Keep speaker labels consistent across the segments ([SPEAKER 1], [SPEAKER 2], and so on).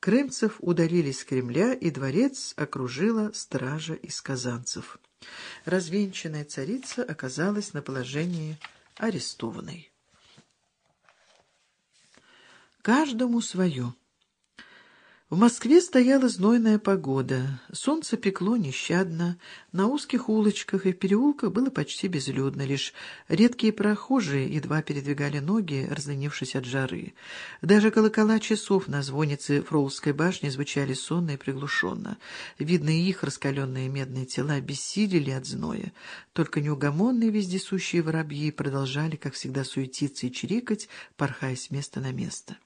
[SPEAKER 1] Крымцев удалились с Кремля, и дворец окружила стража из казанцев. Развенчанная царица оказалась на положении арестованной. Каждому свое. В Москве стояла знойная погода. Солнце пекло нещадно. На узких улочках и переулках было почти безлюдно. Лишь редкие прохожие едва передвигали ноги, разленившись от жары. Даже колокола часов на звонице Фролской башни звучали сонно и приглушенно. Видно, их раскаленные медные тела бессилили от зноя. Только неугомонные вездесущие воробьи продолжали, как всегда, суетиться и чирикать, порхая с места на место.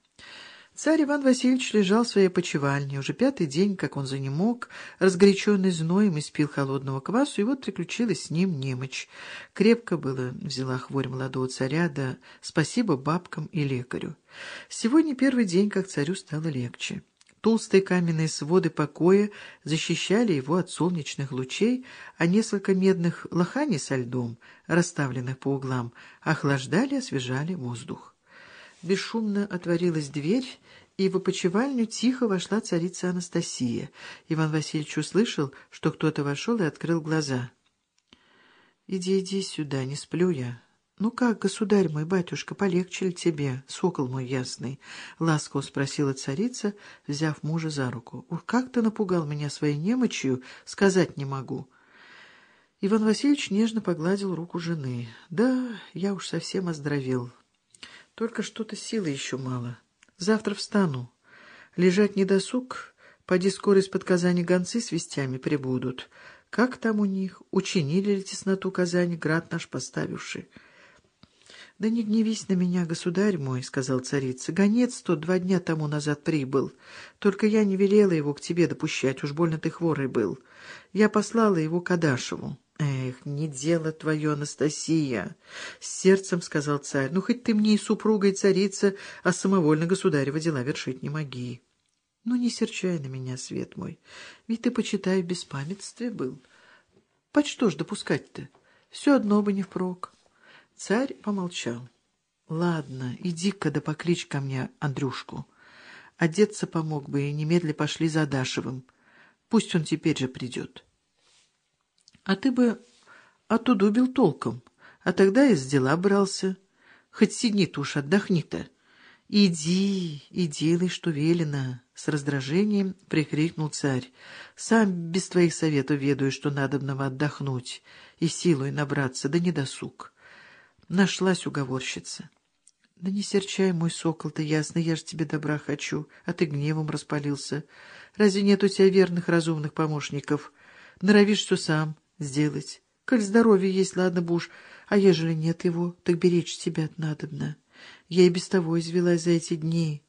[SPEAKER 1] Царь Иван Васильевич лежал в своей почевальне. Уже пятый день, как он занемог, разгоряченный зноем, испил холодного квасу, и вот приключилась с ним немочь. Крепко было взяла хворь молодого царя, да спасибо бабкам и лекарю. Сегодня первый день, как царю стало легче. Толстые каменные своды покоя защищали его от солнечных лучей, а несколько медных лоханий со льдом, расставленных по углам, охлаждали и освежали воздух. Бесшумно отворилась дверь, и в опочивальню тихо вошла царица Анастасия. Иван Васильевич услышал, что кто-то вошел и открыл глаза. — Иди, иди сюда, не сплю я. — Ну как, государь мой, батюшка, полегче ли тебе, сокол мой ясный? — ласково спросила царица, взяв мужа за руку. — Ух, как ты напугал меня своей немочью, сказать не могу. Иван Васильевич нежно погладил руку жены. — Да, я уж совсем оздоровел. Только что-то силы еще мало. Завтра встану. Лежать не досуг, поди скоро из-под Казани гонцы с вестями прибудут. Как там у них? Учинили ли тесноту Казани, град наш поставивший? — Да не гневись на меня, государь мой, — сказал царица. — Гонец тот два дня тому назад прибыл. Только я не велела его к тебе допущать, уж больно ты хворый был. Я послала его к Адашеву. «Эх, не дело твое, Анастасия!» — с сердцем сказал царь. «Ну, хоть ты мне и супруга, и царица, а самовольно государева дела вершить не моги. Ну, не серчай на меня, свет мой, ведь ты, почитай, в беспамятстве был. Под что ж допускать-то? Все одно бы не впрок». Царь помолчал. «Ладно, иди-ка да покличь ко мне Андрюшку. Одеться помог бы, и немедля пошли за Дашевым. Пусть он теперь же придет». А ты бы оттудубил толком, а тогда из дела брался. Хоть сидни-то уж, отдохни-то. Иди и делай, что велено, — с раздражением прикрикнул царь. Сам без твоих советов ведаю, что надобного отдохнуть и силой набраться, да не досуг. Нашлась уговорщица. Да не серчай, мой сокол-то ясно, я ж тебе добра хочу, а ты гневом распалился. Разве нет у тебя верных, разумных помощников? Норовишь все сам сделать. Коль здоровье есть, ладно бы уж, а ежели нет его, так беречь тебя надобно. Я и без того извелась за эти дни.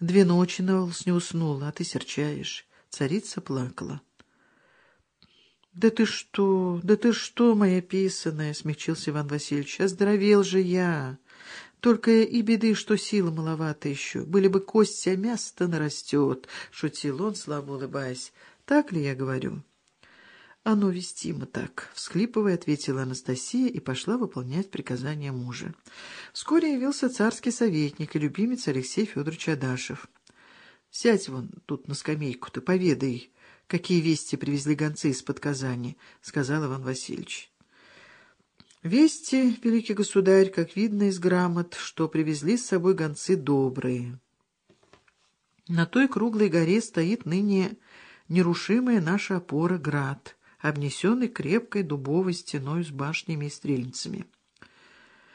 [SPEAKER 1] Две ночи на волос не уснула, а ты серчаешь. Царица плакала. — Да ты что, да ты что, моя писаная, — смягчился Иван Васильевич, — оздоровел же я. Только и беды, что силы маловато еще. Были бы кости, а мясо-то нарастет, — шутил он, слабо улыбаясь. — Так ли я говорю? — «Оно вестимо так», — всхлипывая, ответила Анастасия и пошла выполнять приказания мужа. Вскоре явился царский советник и любимец Алексей Федорович Адашев. «Сядь вон тут на скамейку ты поведай, какие вести привезли гонцы из-под Казани», — сказал Иван Васильевич. «Вести, великий государь, как видно из грамот, что привезли с собой гонцы добрые. На той круглой горе стоит ныне нерушимая наша опора град» обнесенный крепкой дубовой стеной с башнями и стрельницами.